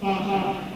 算了